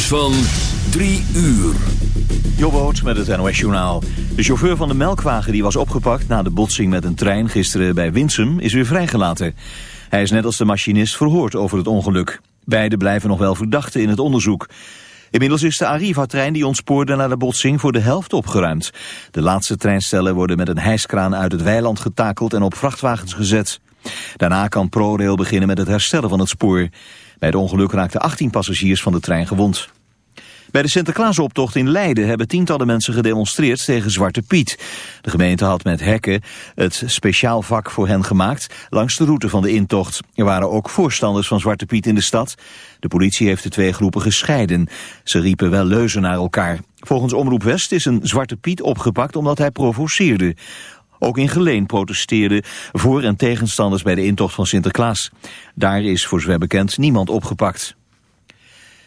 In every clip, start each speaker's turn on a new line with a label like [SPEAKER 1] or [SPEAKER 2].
[SPEAKER 1] van 3 uur.
[SPEAKER 2] Jobboot met het NOS Journaal. De chauffeur van de melkwagen die was opgepakt na de botsing met een trein gisteren bij Winsum is weer vrijgelaten. Hij is net als de machinist verhoord over het ongeluk. Beiden blijven nog wel verdachten in het onderzoek. Inmiddels is de Arriva-trein die ontspoorde na de botsing voor de helft opgeruimd. De laatste treinstellen worden met een hijskraan uit het weiland getakeld en op vrachtwagens gezet. Daarna kan ProRail beginnen met het herstellen van het spoor. Bij het ongeluk raakten 18 passagiers van de trein gewond. Bij de Sinterklaasoptocht in Leiden hebben tientallen mensen gedemonstreerd tegen Zwarte Piet. De gemeente had met hekken het speciaal vak voor hen gemaakt langs de route van de intocht. Er waren ook voorstanders van Zwarte Piet in de stad. De politie heeft de twee groepen gescheiden. Ze riepen wel leuzen naar elkaar. Volgens Omroep West is een Zwarte Piet opgepakt omdat hij provoceerde. Ook in Geleen protesteerden voor- en tegenstanders bij de intocht van Sinterklaas. Daar is voor zover bekend niemand opgepakt.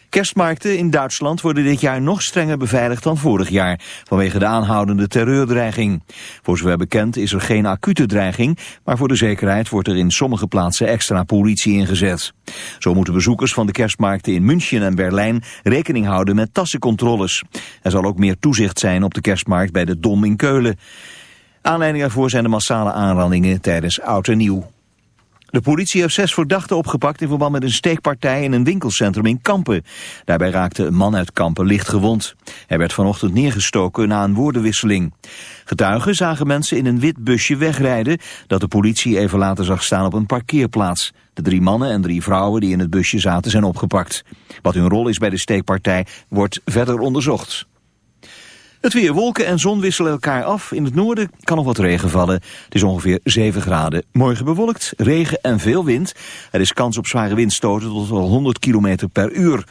[SPEAKER 2] Kerstmarkten in Duitsland worden dit jaar nog strenger beveiligd dan vorig jaar, vanwege de aanhoudende terreurdreiging. Voor zover bekend is er geen acute dreiging, maar voor de zekerheid wordt er in sommige plaatsen extra politie ingezet. Zo moeten bezoekers van de kerstmarkten in München en Berlijn rekening houden met tassencontroles. Er zal ook meer toezicht zijn op de kerstmarkt bij de Dom in Keulen. Aanleiding daarvoor zijn de massale aanrandingen tijdens Oud en Nieuw. De politie heeft zes verdachten opgepakt in verband met een steekpartij in een winkelcentrum in Kampen. Daarbij raakte een man uit Kampen licht gewond. Hij werd vanochtend neergestoken na een woordenwisseling. Getuigen zagen mensen in een wit busje wegrijden dat de politie even later zag staan op een parkeerplaats. De drie mannen en drie vrouwen die in het busje zaten zijn opgepakt. Wat hun rol is bij de steekpartij wordt verder onderzocht. Het weer, wolken en zon wisselen elkaar af. In het noorden kan nog wat regen vallen. Het is ongeveer 7 graden. Morgen bewolkt, regen en veel wind. Er is kans op zware windstoten tot wel 100 km per uur.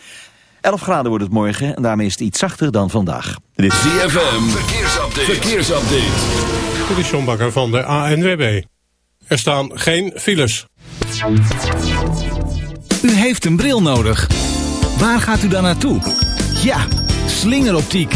[SPEAKER 2] 11 graden wordt het morgen en daarmee is het iets zachter dan vandaag.
[SPEAKER 1] Dit is ZFM, verkeersupdate. verkeersupdate.
[SPEAKER 3] Dit is John Bakker van de ANWB. Er staan geen files.
[SPEAKER 4] U heeft een bril nodig. Waar gaat u dan naartoe? Ja, slingeroptiek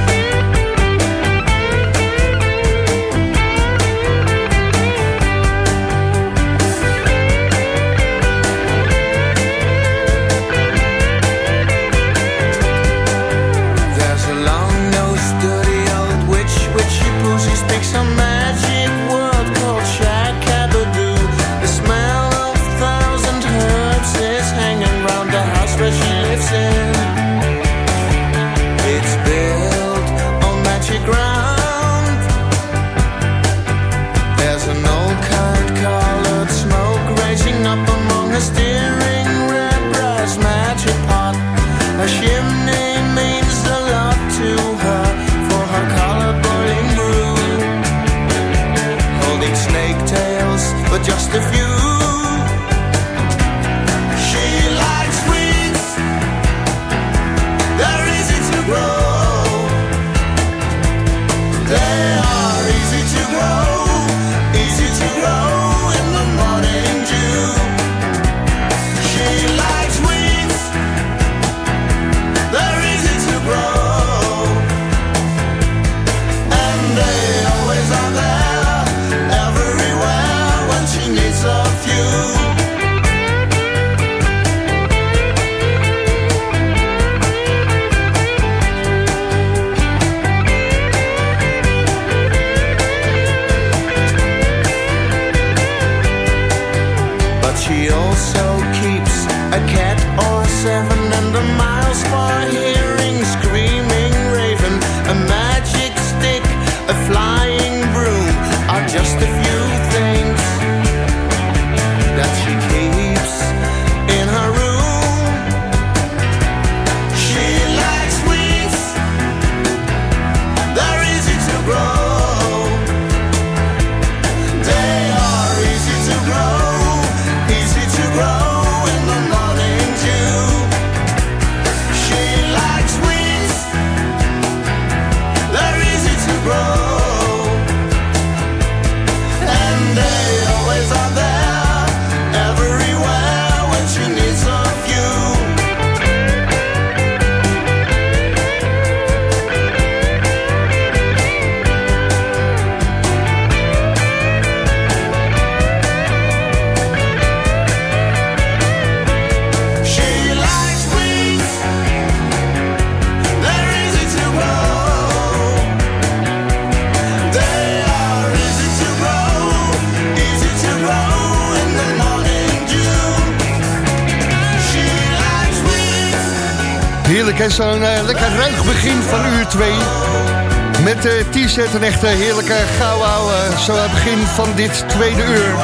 [SPEAKER 5] Een echte heerlijke eh, zo aan het begin van dit tweede uur.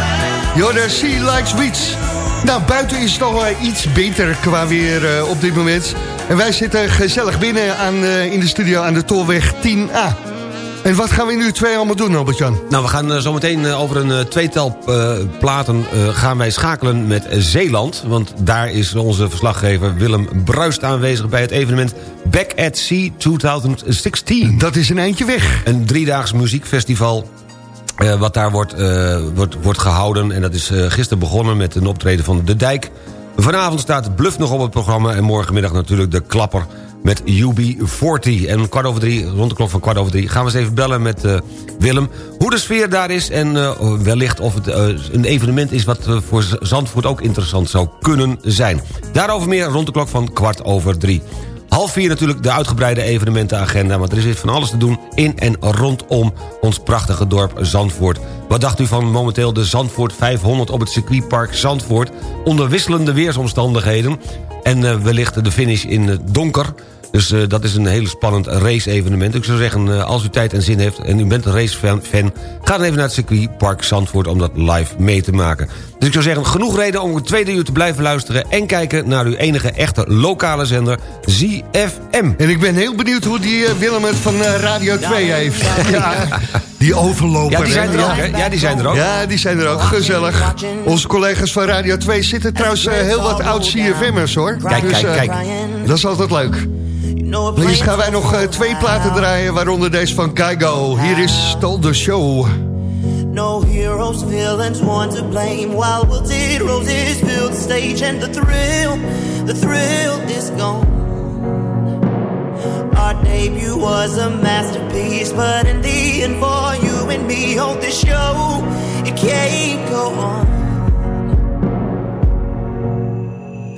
[SPEAKER 5] Jorda Sea Likes Weeds. Nou, buiten is het wel iets beter qua weer eh, op dit moment. En wij zitten gezellig binnen aan, eh, in de studio aan de Tolweg 10A. En wat gaan we uur 2 allemaal doen, Albert-Jan?
[SPEAKER 6] Nou, we gaan eh, zometeen over een eh, tweetal platen gaan wij schakelen met Zeeland. Want daar is onze verslaggever Willem Bruist aanwezig... bij het evenement Back at Sea 2016.
[SPEAKER 5] Dat is een eindje weg.
[SPEAKER 6] Een driedaags muziekfestival eh, wat daar wordt, eh, wordt, wordt gehouden. En dat is eh, gisteren begonnen met een optreden van De Dijk. Vanavond staat Bluff nog op het programma... en morgenmiddag natuurlijk de klapper met UB40. En kwart over drie, rond de klok van kwart over drie... gaan we eens even bellen met Willem... hoe de sfeer daar is en wellicht of het een evenement is... wat voor Zandvoort ook interessant zou kunnen zijn. Daarover meer rond de klok van kwart over drie. Half vier natuurlijk de uitgebreide evenementenagenda... want er is van alles te doen in en rondom ons prachtige dorp Zandvoort. Wat dacht u van momenteel de Zandvoort 500 op het circuitpark Zandvoort... onder wisselende weersomstandigheden... en eh, wellicht de finish in het donker... Dus eh, dat is een hele spannend race-evenement. Ik zou zeggen, eh, als u tijd en zin heeft en u bent een racefan... fan, ga dan even naar het circuitpark Zandvoort om dat live mee te maken. Dus ik zou zeggen, genoeg reden om het tweede uur te blijven luisteren... en kijken naar uw enige echte lokale zender, ZFM.
[SPEAKER 5] En ik ben heel benieuwd hoe die eh, Willem het van Radio 2 heeft. Ja, die overloper.
[SPEAKER 6] Ja, die zijn er ook, hè? Ja, die zijn er ook.
[SPEAKER 5] Ja, die zijn er ook. Gezellig. Onze collega's van Radio 2 zitten trouwens heel wat oud-CFM'ers, hoor.
[SPEAKER 6] Kijk,
[SPEAKER 5] Dus,
[SPEAKER 6] kijk,
[SPEAKER 5] eh,
[SPEAKER 6] kijk.
[SPEAKER 5] Dat is altijd leuk. Eerst gaan wij nog eh, twee platen draaien, waaronder deze van Kaigo. Hier is Stol the Show.
[SPEAKER 7] No heroes, villains, one to blame. While wilted roses fill the stage, and the thrill, the thrill is gone. Our debut was a masterpiece, but in the end, for you and me on this show, it can't go on.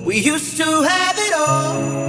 [SPEAKER 7] We used to have it all,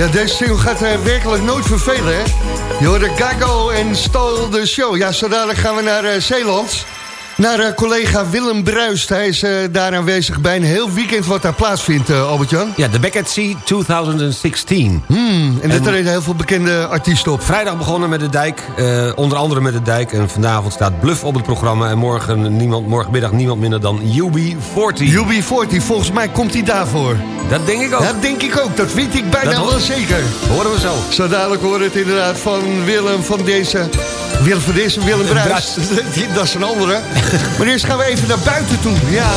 [SPEAKER 5] Ja, deze single gaat eh, werkelijk nooit vervelen, hè? Je hoorde Gago en Stal de Show. Ja, zo dadelijk gaan we naar eh, Zeeland. Naar eh, collega Willem Bruist. Hij is eh, daar aanwezig bij een heel weekend wat daar plaatsvindt, eh, Albert-Jan.
[SPEAKER 6] Ja, de Beckett Sea 2016.
[SPEAKER 5] Hmm, en er
[SPEAKER 6] En-
[SPEAKER 5] treden heel veel bekende artiesten op.
[SPEAKER 6] Vrijdag begonnen met de dijk, onder andere met de dijk. En vanavond staat Bluff op het programma. En morgen niemand, morgenmiddag niemand minder dan UB40.
[SPEAKER 5] UB40, volgens mij komt hij daarvoor.
[SPEAKER 6] Dat denk ik ook.
[SPEAKER 5] Dat denk ik ook, dat weet ik bijna wel zeker.
[SPEAKER 6] Horen we zo.
[SPEAKER 5] Zo dadelijk horen we het inderdaad van Willem van deze... Willem van deze, Willem Bruist. dat is een andere. Maar eerst gaan we even naar buiten toe. Ja.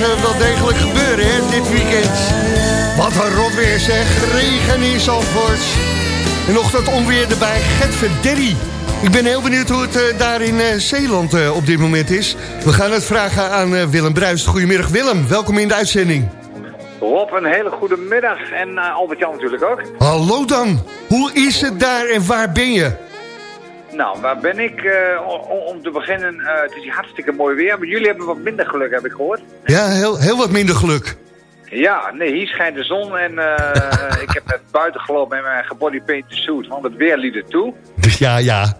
[SPEAKER 5] Eh, wel degelijk gebeuren, hè, dit weekend. Wat een rot weer, zeg. Regen in Zandvoort. En nog dat onweer erbij. Gert Verderry. Ik ben heel benieuwd hoe het eh, daar in eh, Zeeland eh, op dit moment is. We gaan het vragen aan Willem Bruist. Goedemiddag Willem, welkom in de uitzending.
[SPEAKER 8] Rob, een hele goede middag. En Albert-Jan natuurlijk ook.
[SPEAKER 5] Hallo dan, hoe is het daar en waar ben je?
[SPEAKER 8] Nou, waar ben ik? Eh, om te beginnen, eh, het is hier hartstikke mooi weer. Maar jullie hebben wat minder geluk, heb ik gehoord.
[SPEAKER 5] Ja, heel, heel wat minder geluk.
[SPEAKER 8] Ja, nee, hier schijnt de zon. En eh, ik heb net buiten gelopen met mijn gebodypainted suit. Want het weer liet het toe.
[SPEAKER 5] Ja, ja.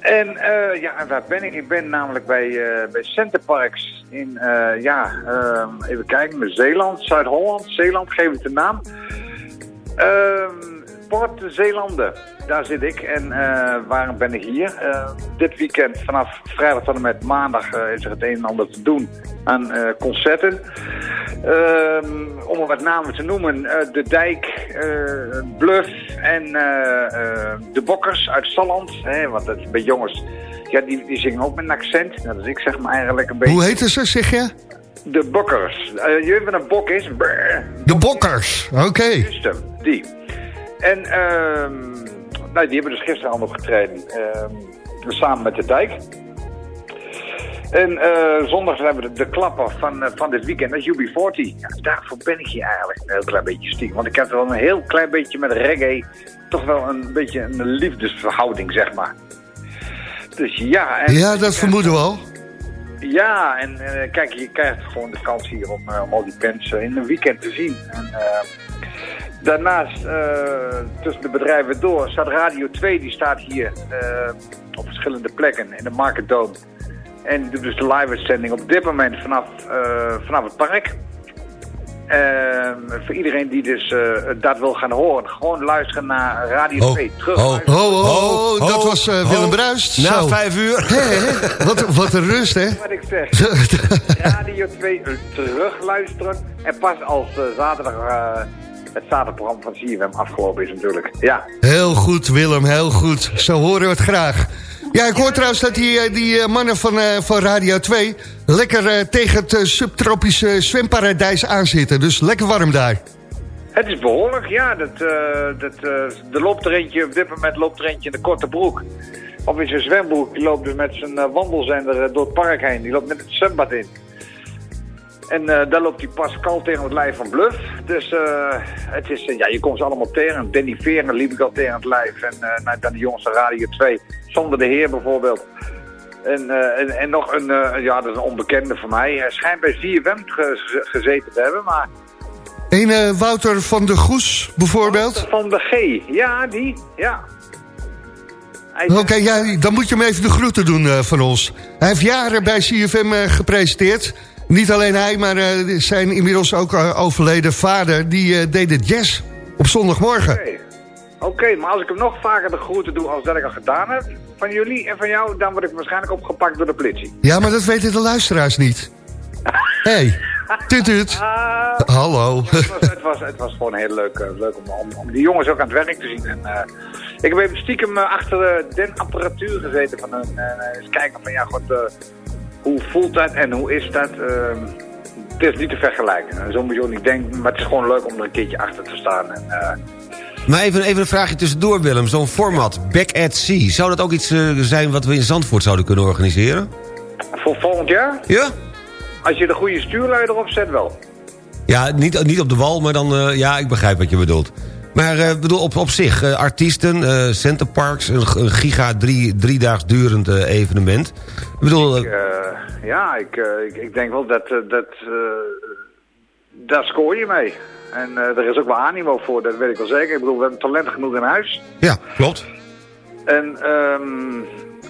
[SPEAKER 8] En eh, ja, en waar ben ik? Ik ben namelijk bij, eh bij Centerparks in, eh, ja, ehm, even kijken, Zeeland, Zuid-Holland, Zeeland, geef het de naam. Ehm Port Zeelanden, daar zit ik. En eh, waarom ben ik hier? Eh, dit weekend, vanaf vrijdag tot en met maandag, eh, is er het een en ander te doen aan concerten. Ehm, om er wat namen te noemen, De Dijk, Bluff en De Bokkers uit Salland. Hè, want dat is bij jongens, ja, die, die zingen ook met een accent. Nou, dus ik zeg maar eigenlijk een beetje...
[SPEAKER 5] Hoe heette ze, zeg je?
[SPEAKER 8] De Bokkers. Je weet wat een bok is? Brrr.
[SPEAKER 5] De Bokkers, oké.
[SPEAKER 8] Hem, die. En ehm, nou, die hebben dus gisteren al opgetreden. ehm, samen met de dijk. En eh, zondag hebben we de, de klapper van, eh, van dit weekend, dat is UB40. Ja, daarvoor ben ik hier eigenlijk een heel klein beetje stiekem. Want ik heb wel een heel klein beetje met reggae toch wel een beetje een liefdesverhouding, zeg maar. Dus ja. En,
[SPEAKER 5] Ja, dat vermoeden we al.
[SPEAKER 8] ja, en eh, kijk, je krijgt gewoon de kans hier om, om al die eh, in een weekend te zien. En, daarnaast, eh, tussen de bedrijven door, staat Radio 2, die staat hier eh, op verschillende plekken in de Market Dome. En die doet dus de live-uitzending op dit moment vanaf, eh, vanaf het park. Ehm, voor iedereen die dus eh, dat wil gaan horen, gewoon luisteren naar Radio
[SPEAKER 6] Ho,
[SPEAKER 8] 2. Terug
[SPEAKER 6] ho.
[SPEAKER 5] Oh, oh, oh,
[SPEAKER 6] Ho,
[SPEAKER 5] dat was
[SPEAKER 6] ho.
[SPEAKER 5] Willem Bruist.
[SPEAKER 6] Na
[SPEAKER 5] Zo.
[SPEAKER 6] vijf uur.
[SPEAKER 5] Hé, hé, wat, wat een rust, hè?
[SPEAKER 8] Wat ik zeg. Radio 2 terugluisteren. En pas als zaterdag eh, het zaterdagprogramma van CFM afgelopen is natuurlijk. Ja.
[SPEAKER 5] Heel goed, Willem, heel goed. Zo horen we het graag. Ja, ik hoor trouwens dat die, eh, die eh, mannen van, eh, van Radio 2... lekker tegen het subtropische zwemparadijs aanzitten. Dus lekker warm daar.
[SPEAKER 8] Het is behoorlijk, ja. Dat, dat, eh, er loopt er eentje, op dit moment loopt er eentje in de korte broek. Of in zijn zwembroek. Die loopt dus met zijn wandelzender door het park heen. Die loopt met het zwembad in. En eh, daar loopt hij Pascal tegen het lijf van Bluff. Dus eh, het is, eh, ja, je komt ze allemaal tegen. Danny Veren liep ik al tegen het lijf. En nou, dan de jongens van Radio 2. Zonder de Heer bijvoorbeeld. En, en, en nog een, ja, dat is een onbekende voor mij. Hij schijnt bij ZFM ge- ge- gezeten te hebben, maar...
[SPEAKER 5] Een Wouter van der Goes, bijvoorbeeld.
[SPEAKER 8] Van de G, ja, die, ja.
[SPEAKER 5] Oké, ja, dan moet je hem even de groeten doen van ons. Hij heeft jaren bij CFM gepresenteerd. Niet alleen hij, maar eh, zijn inmiddels ook eh, overleden vader... die eh, deed het jazz op zondagmorgen.
[SPEAKER 8] Oké, maar als ik hem nog vaker de groeten doe als dat ik al gedaan heb... van jullie en van jou, dan word ik waarschijnlijk opgepakt door de politie.
[SPEAKER 5] Ja, maar dat weten de luisteraars niet. Hé, hey, tut tut. Hallo.
[SPEAKER 8] het, was, het, was, het was gewoon heel leuk, leuk om, om, om die jongens ook aan het werk te zien. En, ik heb even stiekem achter den apparatuur gezeten van hun. En eens kijken van, ja, god, hoe voelt dat en hoe is dat? Ehm, het is niet te vergelijken. En Zo moet je ook niet denken, maar het is gewoon leuk om er een keertje achter te staan. En, eh,
[SPEAKER 6] Maar even, even een vraagje tussendoor, Willem. Zo'n format, Back at Sea. Zou dat ook iets eh, zijn wat we in Zandvoort zouden kunnen organiseren?
[SPEAKER 8] voor volgend jaar,
[SPEAKER 6] Ja?
[SPEAKER 8] als je de goede stuurlui erop zet, wel.
[SPEAKER 6] Ja, niet, niet op de wal, maar dan... eh, ja, ik begrijp wat je bedoelt. Maar eh, bedoel, op, op zich, eh, artiesten, eh Centerparks... een, een giga drie, driedaags durend evenement. Ik bedoel,
[SPEAKER 8] ja, ik, ik, ik denk wel dat, dat daar scoor je mee. En er is ook wel animo voor, dat weet ik wel zeker. Ik bedoel, we hebben talent genoeg in huis.
[SPEAKER 6] ja, klopt.
[SPEAKER 8] En ehm,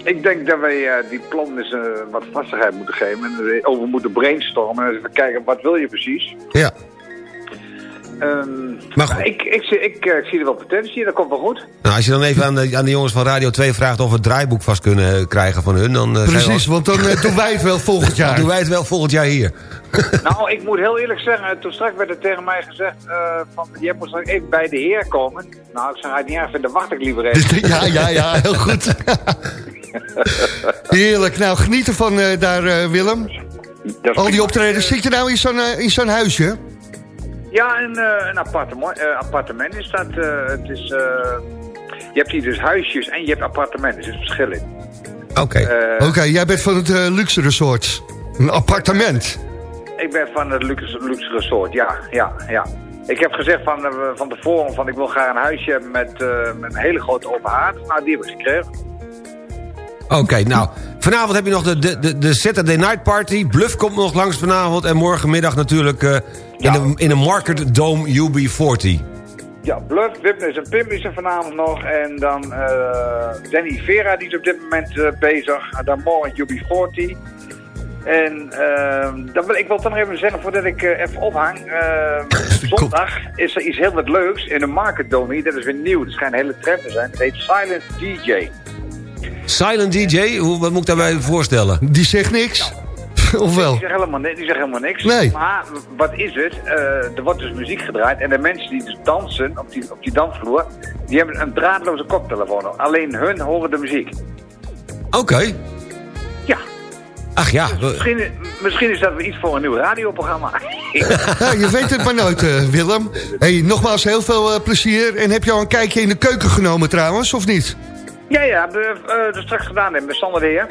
[SPEAKER 8] ik denk dat wij die plan eens wat vastigheid moeten geven. En er over moeten brainstormen. En even kijken, wat wil je precies?
[SPEAKER 6] Ja.
[SPEAKER 8] Ehm,
[SPEAKER 6] Maar goed.
[SPEAKER 8] ik, ik, zie- ik, eh, ik zie er wel potentie in, dat komt wel goed.
[SPEAKER 6] Nou, als je dan even aan de, aan de jongens van Radio 2 vraagt... of we het draaiboek vast kunnen eh, krijgen van hun... dan eh, zijn we
[SPEAKER 5] Precies,
[SPEAKER 6] al-
[SPEAKER 5] want dan doen wij het wel volgend
[SPEAKER 6] dan
[SPEAKER 5] jaar.
[SPEAKER 6] doen wij het wel volgend jaar hier.
[SPEAKER 8] Nou, ik moet heel eerlijk zeggen, toen straks werd er tegen mij gezegd eh, van, jij moet straks even bij de heer komen. Nou, ik zeg, hij niet erg vindt, dan wacht ik liever even.
[SPEAKER 5] Ja, ja, ja, heel goed. Heerlijk. Nou, geniet ervan eh, daar, eh, Willem. Al die optredens, zit je nou in zo'n in zo'n huisje?
[SPEAKER 8] Ja, een, eh, een appartement, eh, appartement is dat. eh, het is, je hebt hier dus huisjes en je hebt appartementen. Er zit verschil in.
[SPEAKER 6] Oké.
[SPEAKER 5] Oké, jij bent van het luxe resort. Een appartement.
[SPEAKER 8] Ik ben van het luxe, luxe resort, ja, ja, ja. Ik heb gezegd van, van tevoren van ik wil graag een huisje hebben met, met een hele grote open haard. Nou, die heb ik gekregen.
[SPEAKER 6] Oké, nou, vanavond heb je nog de, de, de, de Saturday Night Party. Bluff komt nog langs vanavond. En morgenmiddag natuurlijk in,
[SPEAKER 8] Ja.
[SPEAKER 6] de, in de Market Dome UB40.
[SPEAKER 8] Ja, Bluff, Wipnes en Pim is er vanavond nog. En dan eh, Danny Vera, die is op dit moment eh, bezig. En dan morgen UB40. En eh, dan wil, ik wil toch nog even zeggen, voordat ik eh, even ophang. eh, zondag is er iets heel wat leuks in de Market Dome hier. Dat is weer nieuw. Het schijnt een hele trend te zijn. Het heet Silent DJ.
[SPEAKER 6] Silent DJ, hoe, wat moet ik daarbij voorstellen?
[SPEAKER 5] Die zegt niks. of wel?
[SPEAKER 8] Die zegt helemaal, ni- die zegt helemaal niks.
[SPEAKER 5] Nee.
[SPEAKER 8] Maar wat is het? Eh, er wordt dus muziek gedraaid. En de mensen die dus dansen op die, op die dansvloer... die hebben een draadloze koptelefoon. Alleen hun horen de muziek.
[SPEAKER 6] Oké.
[SPEAKER 8] Ja.
[SPEAKER 6] Ach ja, we-
[SPEAKER 8] Misschien, misschien is dat weer iets voor een nieuw radioprogramma.
[SPEAKER 5] Je weet het maar nooit, eh, Willem. Hey, nogmaals heel veel eh, plezier. En heb je al een kijkje in de keuken genomen trouwens, of niet?
[SPEAKER 8] ja, ja, we uh, dat straks gedaan hebben met Sander de Heer.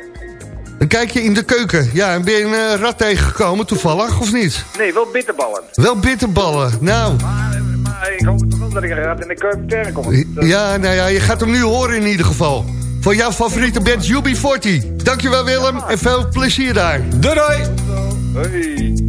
[SPEAKER 5] Een kijkje in de keuken. Ja, en ben je een eh, rat tegengekomen toevallig, of niet?
[SPEAKER 8] Nee, wel bitterballen.
[SPEAKER 5] Wel bitterballen. Nou,
[SPEAKER 8] Maar, maar ik hoop toch wel dat ik een rat in de keuken kom.
[SPEAKER 5] ja, nou ja, je gaat hem nu horen in ieder geval. Voor jouw favoriete band UB40. Dankjewel Willem en veel plezier daar.
[SPEAKER 6] doei doei!
[SPEAKER 8] Hey.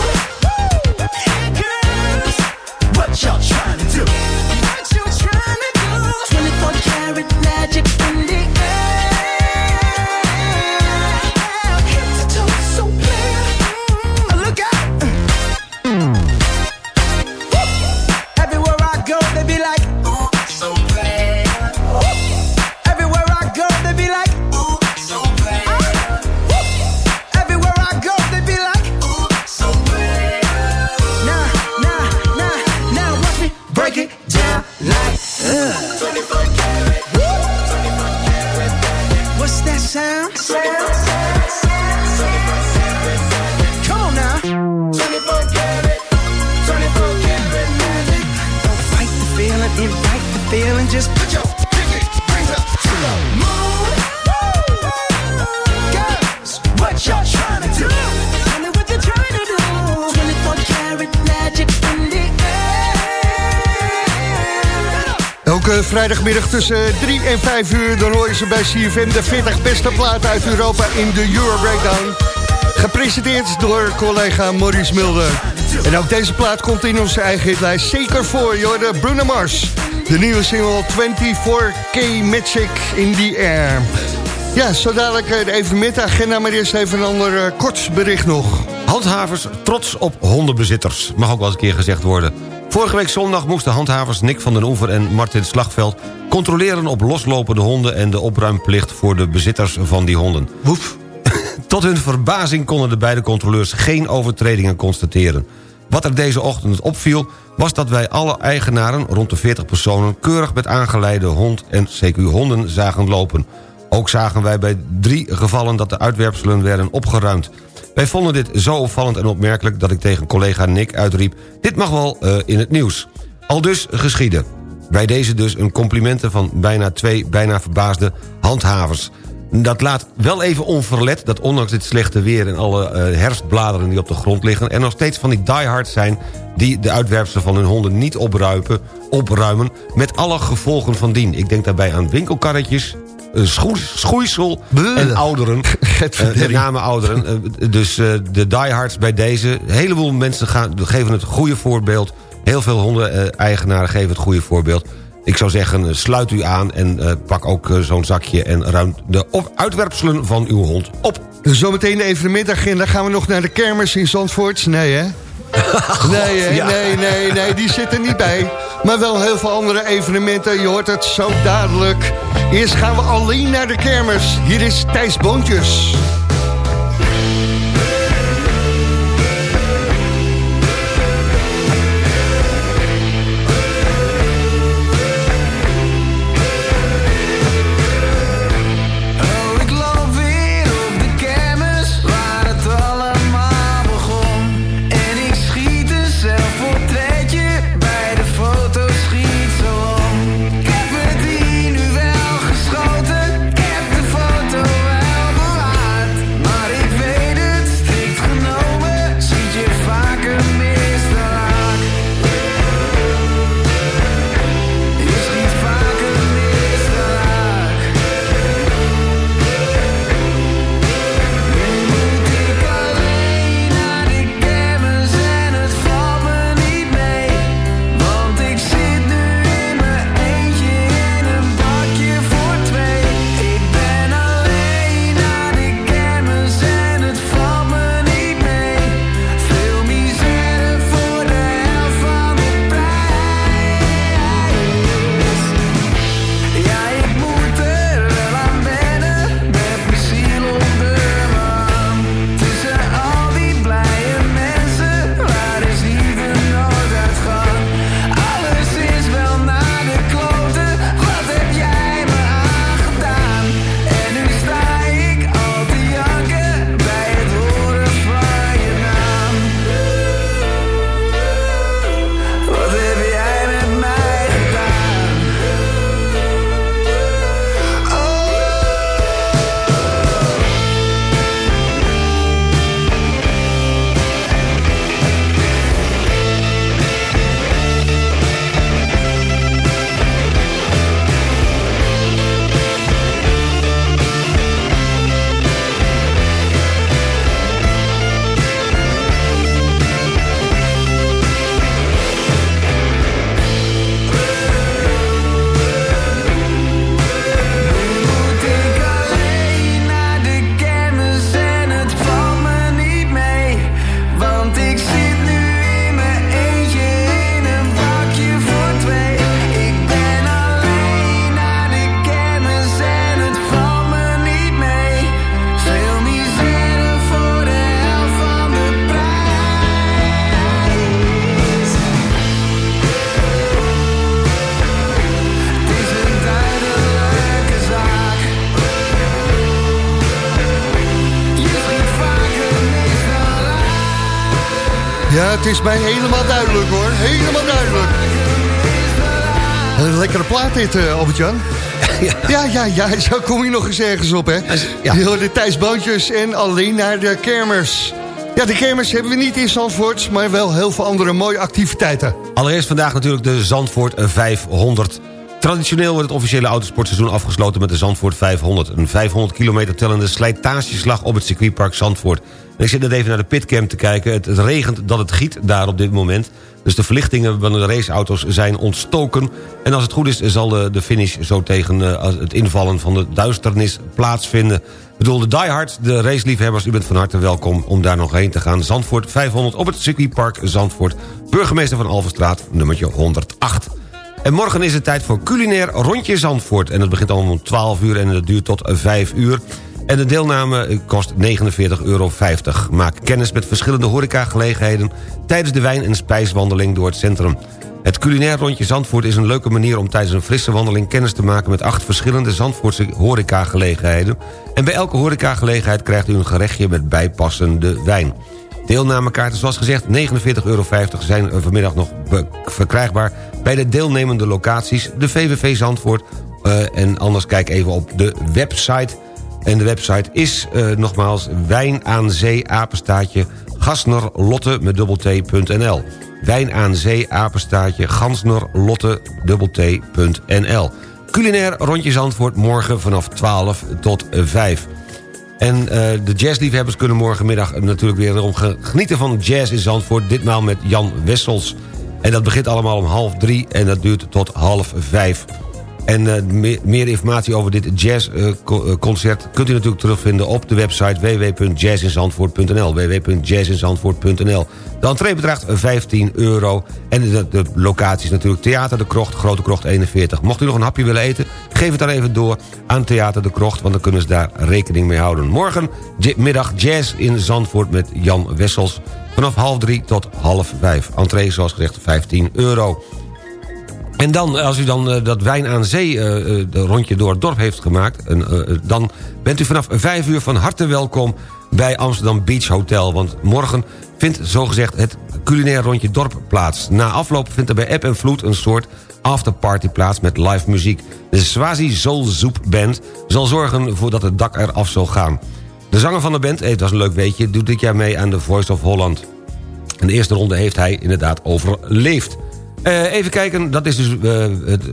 [SPEAKER 5] if vrijdagmiddag tussen 3 en 5 uur... dan hoor je ze bij CFM de 40 beste platen uit Europa in de Euro Breakdown. Gepresenteerd door collega Maurice Mulder. En ook deze plaat komt in onze eigen hitlijst zeker voor. Je hoorde Bruno Mars. De nieuwe single 24K Magic in the Air. Ja, zo dadelijk eh, de evenementagenda, maar eerst even een ander eh, kort bericht nog.
[SPEAKER 6] Handhavers trots op hondenbezitters. Mag ook wel eens een keer gezegd worden. Vorige week zondag moesten handhavers Nick van den Oever en Martin Slagveld... controleren op loslopende honden en de opruimplicht voor de bezitters van die honden.
[SPEAKER 5] Woef.
[SPEAKER 6] Tot hun verbazing konden de beide controleurs geen overtredingen constateren. Wat er deze ochtend opviel was dat wij alle eigenaren, rond de 40 personen... keurig met aangeleide hond en CQ-honden zagen lopen. Ook zagen wij bij drie gevallen dat de uitwerpselen werden opgeruimd. Wij vonden dit zo opvallend en opmerkelijk dat ik tegen collega Nick uitriep... dit mag wel eh, in het nieuws. Al dus geschieden. Bij deze dus een complimenten van bijna twee bijna verbaasde handhavers. Dat laat wel even onverlet dat ondanks dit slechte weer... en alle eh, herfstbladeren die op de grond liggen... er nog steeds van die diehards zijn... die de uitwerpselen van hun honden niet opruipen, opruimen... met alle gevolgen van dien. Ik denk daarbij aan winkelkarretjes, eh, schoe- schoeisel en ouderen. Eh, met name ouderen. Dus de diehards bij deze... een heleboel mensen gaan, geven het goede voorbeeld. Heel veel honden-eigenaren geven het goede voorbeeld. Ik zou zeggen, eh, sluit u aan en eh, pak ook eh, zo'n zakje... en ruim de uitwerpselen van uw hond op.
[SPEAKER 5] Zometeen de evenementagenda. Gaan we nog naar de kermis in Zandvoort? Nee, hè? Nee, hè?
[SPEAKER 6] Ja.
[SPEAKER 5] nee, nee, nee, die zit er niet bij. Maar wel heel veel andere evenementen. Je hoort het zo dadelijk. Eerst gaan we alleen naar de kermis. Hier is Thijs Boontjes. Is mij helemaal duidelijk hoor. Helemaal duidelijk. Een lekkere plaat dit, eh, Albert-Jan. Ja. ja, ja, Zo kom je nog eens ergens op, hè?
[SPEAKER 6] Ja.
[SPEAKER 5] Je hoorde Thijs Boontjes en alleen naar de kermers. Ja, de kermers hebben we niet in Zandvoort, maar wel heel veel andere mooie activiteiten.
[SPEAKER 6] Allereerst vandaag natuurlijk de Zandvoort 500. Traditioneel wordt het officiële autosportseizoen afgesloten met de Zandvoort 500. Een 500 kilometer tellende slijtageslag op het circuitpark Zandvoort. Ik zit net even naar de pitcam te kijken. Het, regent dat het giet daar op dit moment. Dus de verlichtingen van de raceauto's zijn ontstoken. En als het goed is zal de, finish zo tegen eh, het invallen van de duisternis plaatsvinden. Ik bedoel, de diehards, de raceliefhebbers, u bent van harte welkom om daar nog heen te gaan. Zandvoort 500 op het circuitpark Zandvoort. Burgemeester van Alvenstraat, nummertje 108. En morgen is het tijd voor culinair rondje Zandvoort. En dat begint allemaal om 12 uur en dat duurt tot 5 uur. En de deelname kost 49,50 euro. Maak kennis met verschillende horecagelegenheden... tijdens de wijn- en spijswandeling door het centrum. Het culinair rondje Zandvoort is een leuke manier om tijdens een frisse wandeling kennis te maken met acht verschillende Zandvoortse horecagelegenheden. En bij elke horecagelegenheid krijgt u een gerechtje met bijpassende wijn. Deelnamekaarten, zoals gezegd, 49,50 euro zijn vanmiddag nog verkrijgbaar... bij de deelnemende locaties, de VVV Zandvoort... eh, en anders kijk even op de website. En de website is eh, nogmaals wijn aan zee apenstaatje gasnerlotte met dubbel t.nl. Wijn aan zee apenstaatje gansnerlotte dubbel t.nl. Culinair rondje Zandvoort morgen vanaf 12 tot 5. En eh, de jazzliefhebbers kunnen morgenmiddag natuurlijk weer om genieten van jazz in Zandvoort. Ditmaal met Jan Wessels. En dat begint allemaal om half drie en dat duurt tot half vijf. En eh, meer, meer informatie over dit jazzconcert kunt u natuurlijk terugvinden op de website www.jazzinzandvoort.nl www.jazzinzandvoort.nl De entree bedraagt 15 euro en de, locatie is natuurlijk Theater de Krocht, Grote Krocht 41. Mocht u nog een hapje willen eten, geef het dan even door aan Theater de Krocht... want dan kunnen ze daar rekening mee houden. Morgen middag jazz in Zandvoort met Jan Wessels... vanaf half drie tot half vijf. Entree zoals gezegd 15 euro. En dan, als u dan eh, dat wijn aan zee eh, eh, de rondje door het dorp heeft gemaakt... eh, eh, dan bent u vanaf vijf uur van harte welkom bij Amsterdam Beach Hotel. Want morgen vindt zogezegd het culinair rondje dorp plaats. Na afloop vindt er bij App en Vloed een soort afterparty plaats met live muziek. De Swazi Soul Band zal zorgen voor dat het dak eraf zal gaan. De zanger van de band, eh, dat is een leuk weetje... doet dit jaar mee aan The Voice of Holland. In de eerste ronde heeft hij inderdaad overleefd. Eh, even kijken, dat is dus eh, het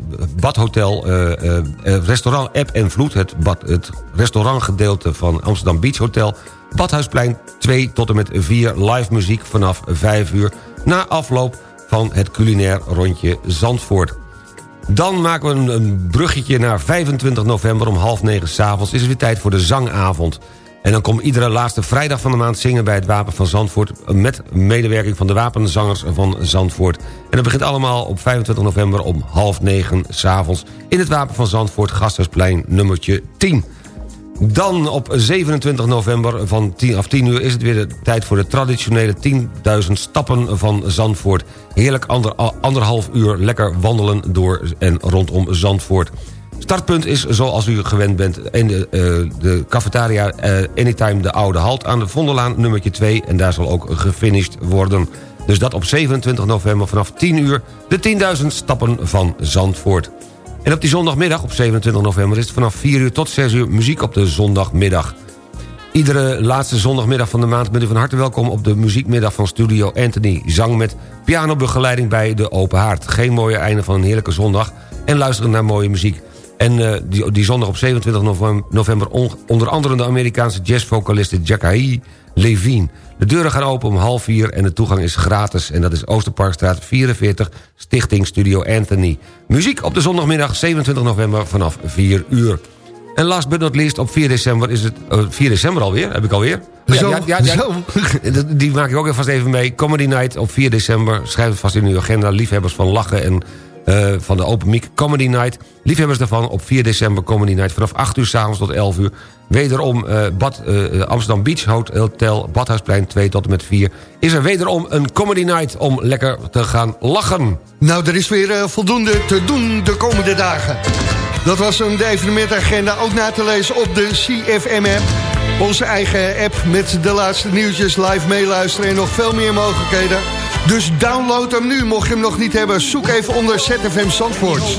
[SPEAKER 6] badhotel, eh, restaurant App en Vloed... het, bad, het restaurantgedeelte van Amsterdam Beach Hotel... Badhuisplein 2 tot en met 4 live muziek vanaf 5 uur... na afloop van het culinair rondje Zandvoort. Dan maken we een, een bruggetje naar 25 november om half negen s'avonds. Is het weer tijd voor de zangavond. En dan komt iedere laatste vrijdag van de maand zingen bij het Wapen van Zandvoort... met medewerking van de wapenzangers van Zandvoort. En dat begint allemaal op 25 november om half negen s'avonds... in het Wapen van Zandvoort, Gasthuisplein nummertje 10. Dan op 27 november van 10 af 10 uur is het weer de tijd voor de traditionele 10.000 stappen van Zandvoort. Heerlijk ander, anderhalf uur lekker wandelen door en rondom Zandvoort. Startpunt is, zoals u gewend bent, in de, eh, de cafetaria eh, Anytime de Oude Halt... aan de Vondellaan nummertje 2 en daar zal ook gefinished worden. Dus dat op 27 november vanaf 10 uur de 10.000 stappen van Zandvoort. En op die zondagmiddag op 27 november is het vanaf 4 uur tot 6 uur muziek op de zondagmiddag. Iedere laatste zondagmiddag van de maand bent u van harte welkom op de muziekmiddag van Studio Anthony. Zang met pianobegeleiding bij de Open Haard. Geen mooie einde van een heerlijke zondag en luisteren naar mooie muziek. En eh, die, die zondag op 27 novem- november on- onder andere de Amerikaanse jazzvocaliste Jackie Levine. De deuren gaan open om half vier en de toegang is gratis. En dat is Oosterparkstraat 44, Stichting Studio Anthony. Muziek op de zondagmiddag 27 november vanaf 4 uur. En last but not least, op 4 december is het... eh, 4 december alweer, heb ik alweer.
[SPEAKER 5] Zo, zo.
[SPEAKER 6] Dat- Die maak ik ook even vast even mee. Comedy Night op 4 december. Schrijf het vast in uw agenda. Liefhebbers van lachen en eh, van de Open Mic Comedy Night. Liefhebbers daarvan op 4 december Comedy Night. Vanaf 8 uur s'avonds tot 11 uur. Wederom eh, Bad, eh, Amsterdam Beach Hotel, Badhuisplein 2 tot en met 4. Is er wederom een Comedy Night om lekker te gaan lachen.
[SPEAKER 5] Nou, er is weer voldoende te doen de komende dagen. Dat was een de evenementagenda ook na te lezen op de CFM-app.
[SPEAKER 9] Onze eigen app met de laatste nieuwtjes, live meeluisteren en nog veel meer mogelijkheden. Dus download hem nu, mocht je hem nog niet hebben. Zoek even onder ZFM Zandvoort.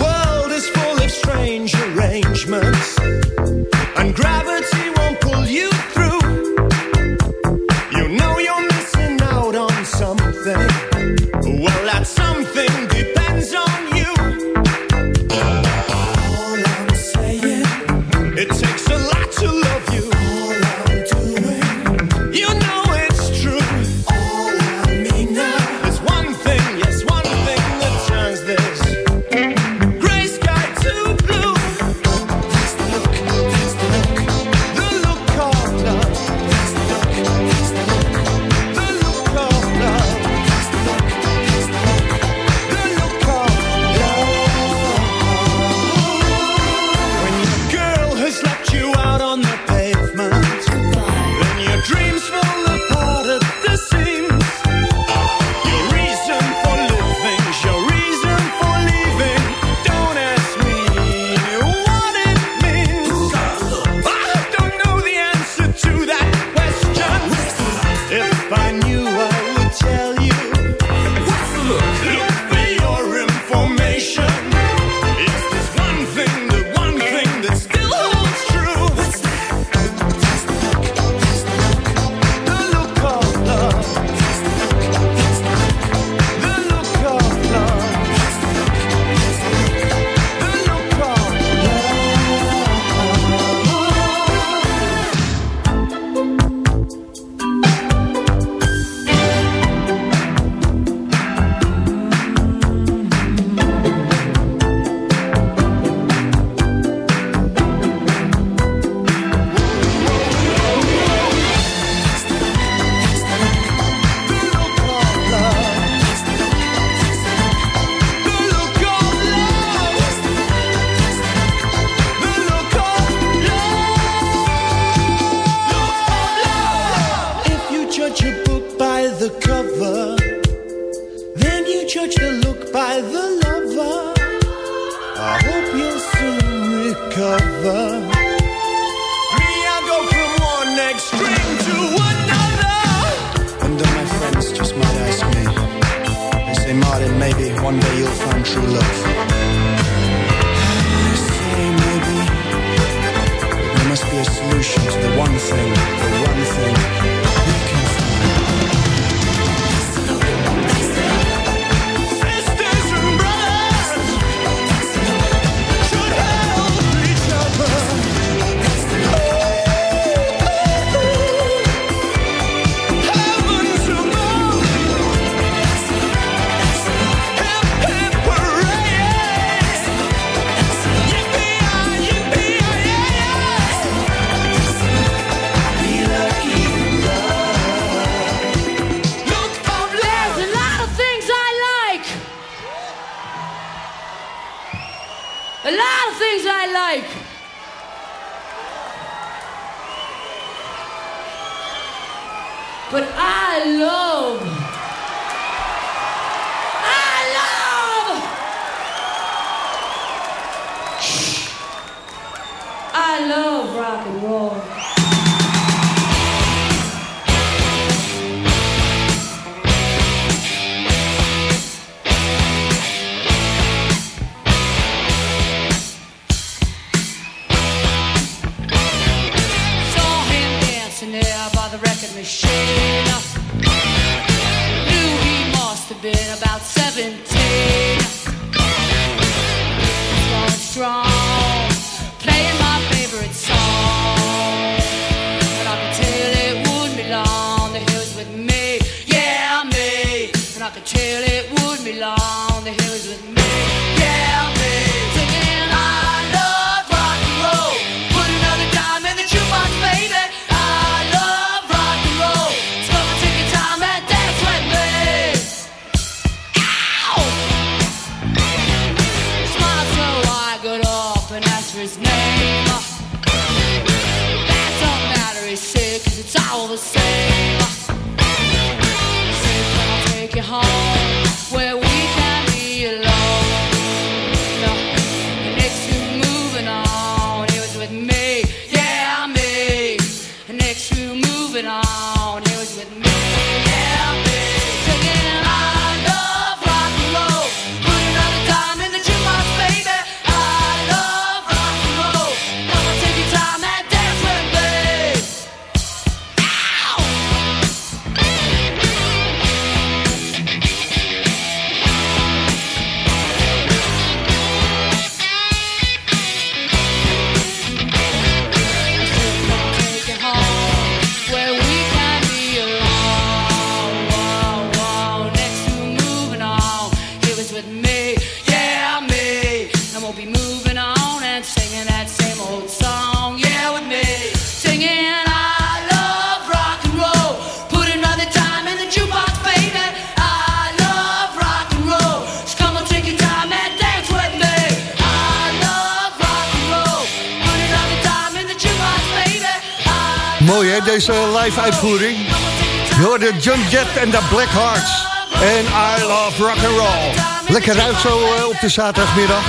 [SPEAKER 5] Je hoorde John Jett en de Black Hearts. En I love rock and roll. Lekker ruit zo eh, op de zaterdagmiddag.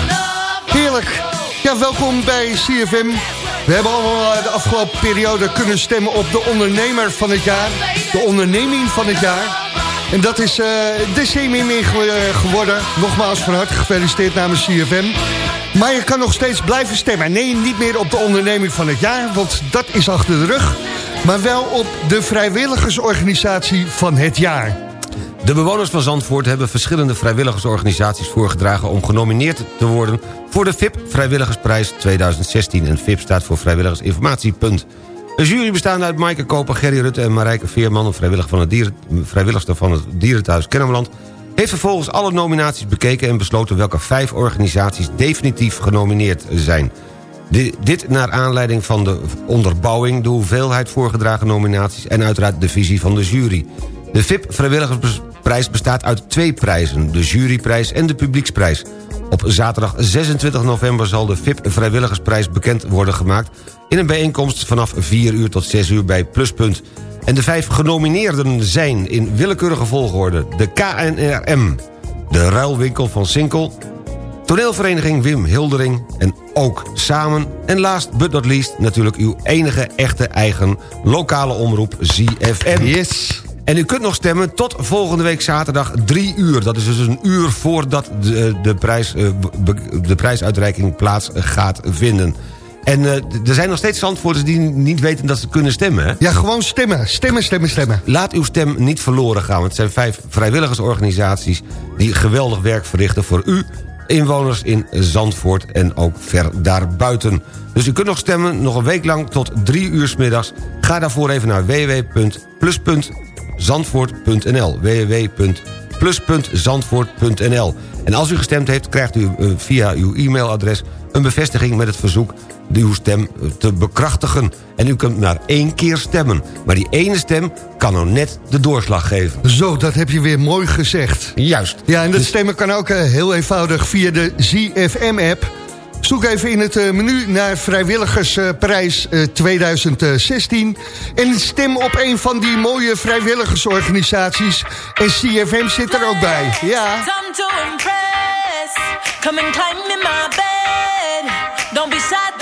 [SPEAKER 5] Heerlijk. Ja, welkom bij CFM. We hebben allemaal eh, de afgelopen periode kunnen stemmen op de ondernemer van het jaar. De onderneming van het jaar. En dat is eh, de semi geworden. Nogmaals van harte gefeliciteerd namens CFM. Maar je kan nog steeds blijven stemmen. Nee, niet meer op de onderneming van het jaar, want dat is achter de rug. Maar wel op de vrijwilligersorganisatie van het jaar.
[SPEAKER 6] De bewoners van Zandvoort hebben verschillende vrijwilligersorganisaties voorgedragen... om genomineerd te worden voor de VIP Vrijwilligersprijs 2016. En VIP staat voor Vrijwilligersinformatiepunt. Een jury bestaande uit Maaike Koper, Gerry Rutte en Marijke Veerman... een vrijwilliger van het dieren, vrijwilligster van het Dierenthuis Kennemerland... heeft vervolgens alle nominaties bekeken... en besloten welke vijf organisaties definitief genomineerd zijn. Dit naar aanleiding van de onderbouwing... de hoeveelheid voorgedragen nominaties... en uiteraard de visie van de jury. De VIP Vrijwilligersprijs bestaat uit twee prijzen... de juryprijs en de publieksprijs. Op zaterdag 26 november zal de VIP Vrijwilligersprijs bekend worden gemaakt... in een bijeenkomst vanaf 4 uur tot 6 uur bij Pluspunt. En de vijf genomineerden zijn in willekeurige volgorde... de KNRM, de Ruilwinkel van Sinkel... toneelvereniging Wim Hildering en ook samen... en last but not least natuurlijk uw enige echte eigen lokale omroep ZFM.
[SPEAKER 5] Yes.
[SPEAKER 6] En u kunt nog stemmen tot volgende week zaterdag 3 uur. Dat is dus een uur voordat de, de, prijs, eh, de prijsuitreiking plaats gaat vinden. En eh, er zijn nog steeds zandvoorters die niet weten dat ze kunnen stemmen. Hè?
[SPEAKER 5] Ja, gewoon stemmen. Stemmen, stemmen, stemmen.
[SPEAKER 6] Laat uw stem niet verloren gaan. Want het zijn vijf vrijwilligersorganisaties... die geweldig werk verrichten voor u, inwoners in Zandvoort... en ook ver daarbuiten. Dus u kunt nog stemmen, nog een week lang tot drie uur s middags. Ga daarvoor even naar www.plus.zandvoort.nl www.plus.zandvoort.nl En als u gestemd heeft, krijgt u eh, via uw e-mailadres... een bevestiging met het verzoek uw stem te bekrachtigen. En u kunt maar één keer stemmen. Maar die ene stem kan nou net de doorslag geven.
[SPEAKER 5] Zo, dat heb je weer mooi gezegd.
[SPEAKER 6] Juist.
[SPEAKER 5] Ja, en dat stemmen kan ook eh, heel eenvoudig via de ZFM-app. Zoek even in het eh, menu naar Vrijwilligersprijs eh, 2016... en stem op een van die mooie vrijwilligersorganisaties. En CFM zit er ook bij. Ja.
[SPEAKER 10] Time to impress. Come and climb in my bed. Don't be shy,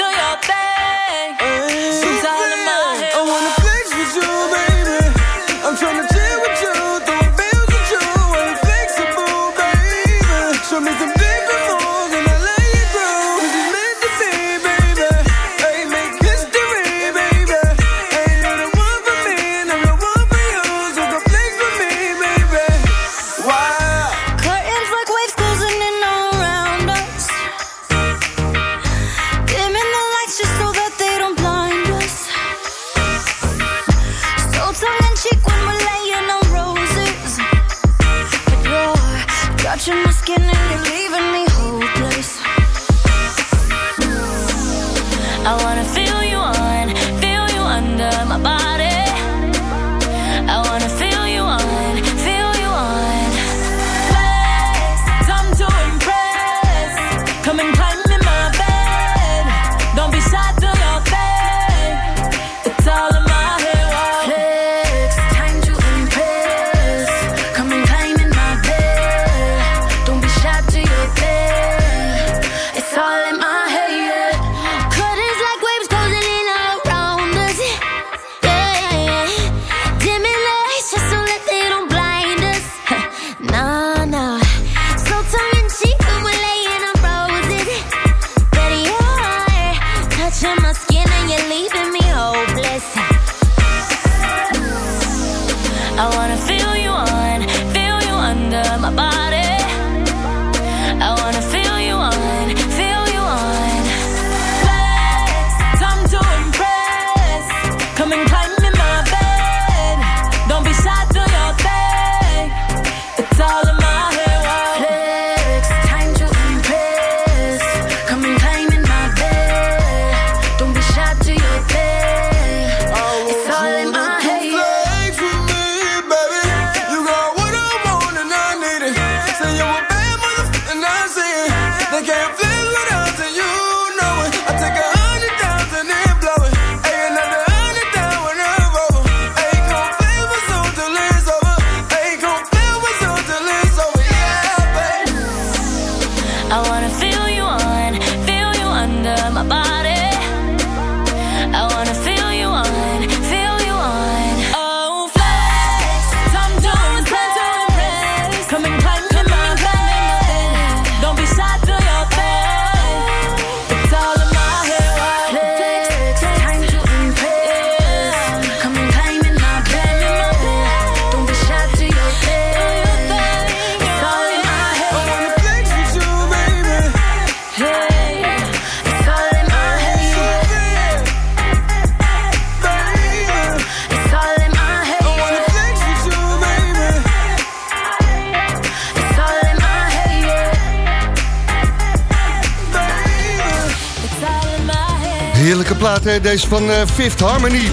[SPEAKER 10] deze van eh, Fifth Harmony.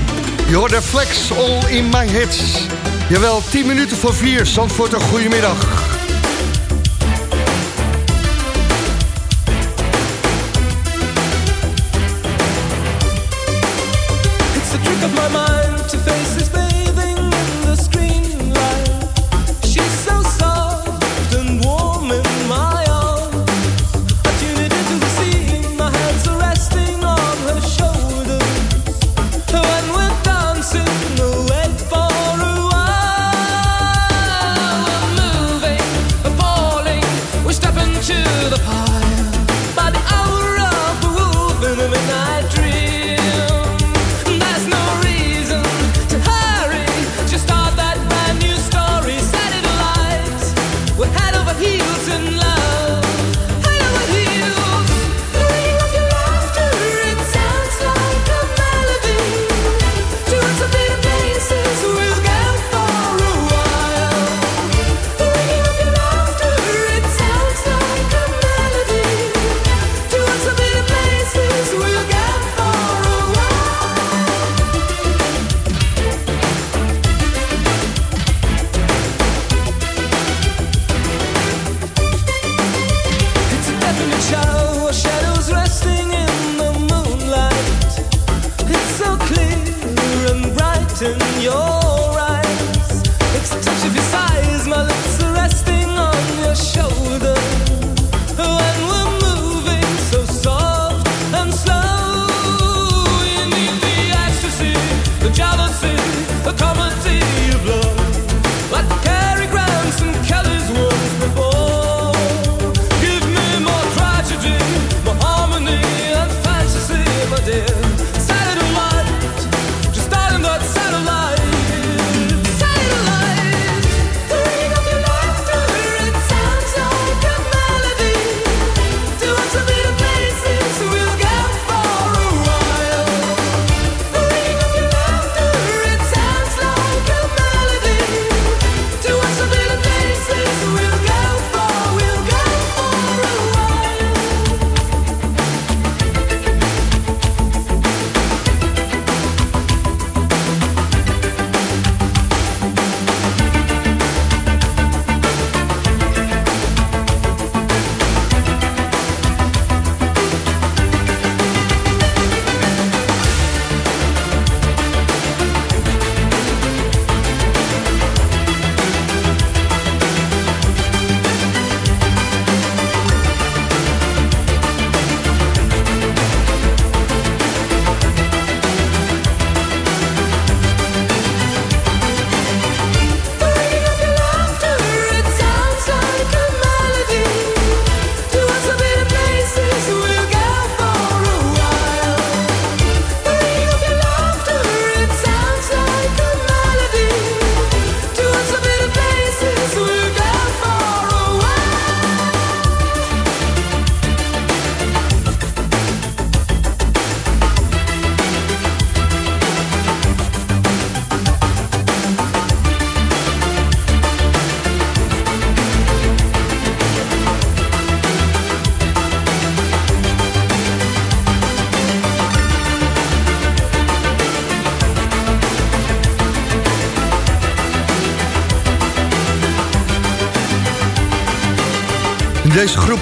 [SPEAKER 10] Je hoort de flex all in my head. Jawel, 10 minuten voor 4. Zandvoort, een goedemiddag.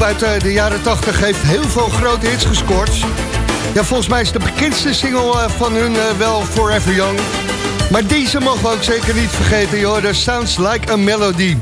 [SPEAKER 10] Uit eh, de jaren 80 heeft heel veel grote hits gescoord. Ja, volgens mij is de bekendste single eh, van hun eh, wel Forever Young. Maar deze mogen we ook zeker niet vergeten, joh. Dat Sounds Like a Melody.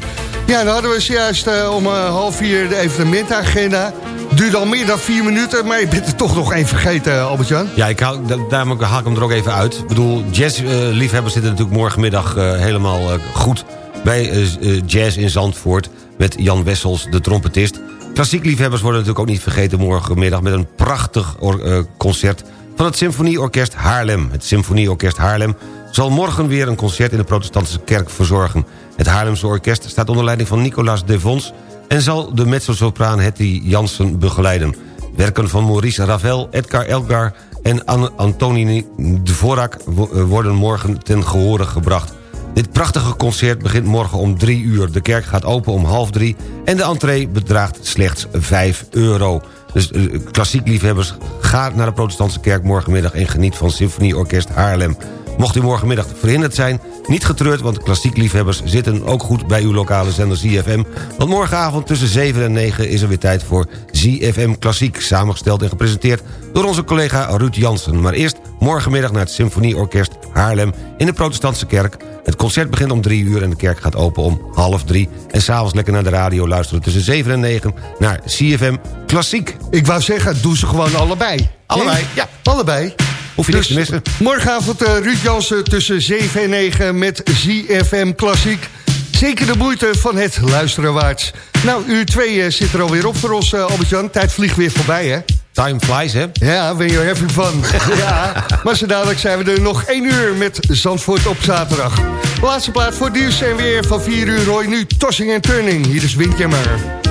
[SPEAKER 10] Ja, dan hadden we zojuist om half vier de evenementagenda. Duurde al meer dan vier minuten, maar je bent er toch nog één vergeten, Albert-Jan.
[SPEAKER 6] Ja, ik haal, da- daarom haal ik hem er ook even uit. Ik bedoel, jazzliefhebbers zitten natuurlijk morgenmiddag helemaal goed... bij jazz in Zandvoort met Jan Wessels, de trompetist. Klassiek liefhebbers worden natuurlijk ook niet vergeten morgenmiddag... met een prachtig eh, concert van het Symfonieorkest Haarlem. Het Symfonieorkest Haarlem zal morgen weer een concert in de protestantse kerk verzorgen. Het Haarlemse orkest staat onder leiding van Nicolas Devons... en zal de mezzosopraan Hetty Jansen begeleiden. Werken van Maurice Ravel, Edgar Elgar en An Antonie Dvorak... eh, worden morgen ten gehore gebracht. Dit prachtige concert begint morgen om 3 uur. De kerk gaat open om half drie en de entree bedraagt slechts 5 euro. Dus eh, klassiek liefhebbers, ga naar de protestantse kerk morgenmiddag... en geniet van Symfonieorkest Haarlem. Mocht u morgenmiddag verhinderd zijn, niet getreurd... want klassiek liefhebbers zitten ook goed bij uw lokale zender ZFM. Want morgenavond tussen 7 en 9 is er weer tijd voor ZFM Klassiek... samengesteld en gepresenteerd door onze collega Ruud Jansen. Maar eerst morgenmiddag naar het Symfonieorkest Haarlem... in de protestantse kerk. Het concert begint om 3 uur en de kerk gaat open om half 3. En s'avonds lekker naar de radio luisteren tussen 7 en 9... naar CFM Klassiek.
[SPEAKER 11] Ik wou zeggen, doe ze gewoon allebei.
[SPEAKER 6] Allebei, ja.
[SPEAKER 11] Allebei.
[SPEAKER 6] Hoef je niks te
[SPEAKER 11] Dus
[SPEAKER 6] missen.
[SPEAKER 11] Morgenavond eh, Ruud Jansen tussen 7 en 9 met ZFM Klassiek. Zeker de moeite van het luisteren waard. Nou, uur 2 zit er alweer op voor ons, eh, Albert-Jan. Tijd vliegt weer voorbij, hè?
[SPEAKER 6] Time flies, hè?
[SPEAKER 11] Ja, when you're having fun. ja, maar zo dadelijk zijn we er nog één uur met Zandvoort op zaterdag. Laatste plaat voor nieuws en weer van 4 uur hoor je nu Tossing en Turning. Hier is Windjammer.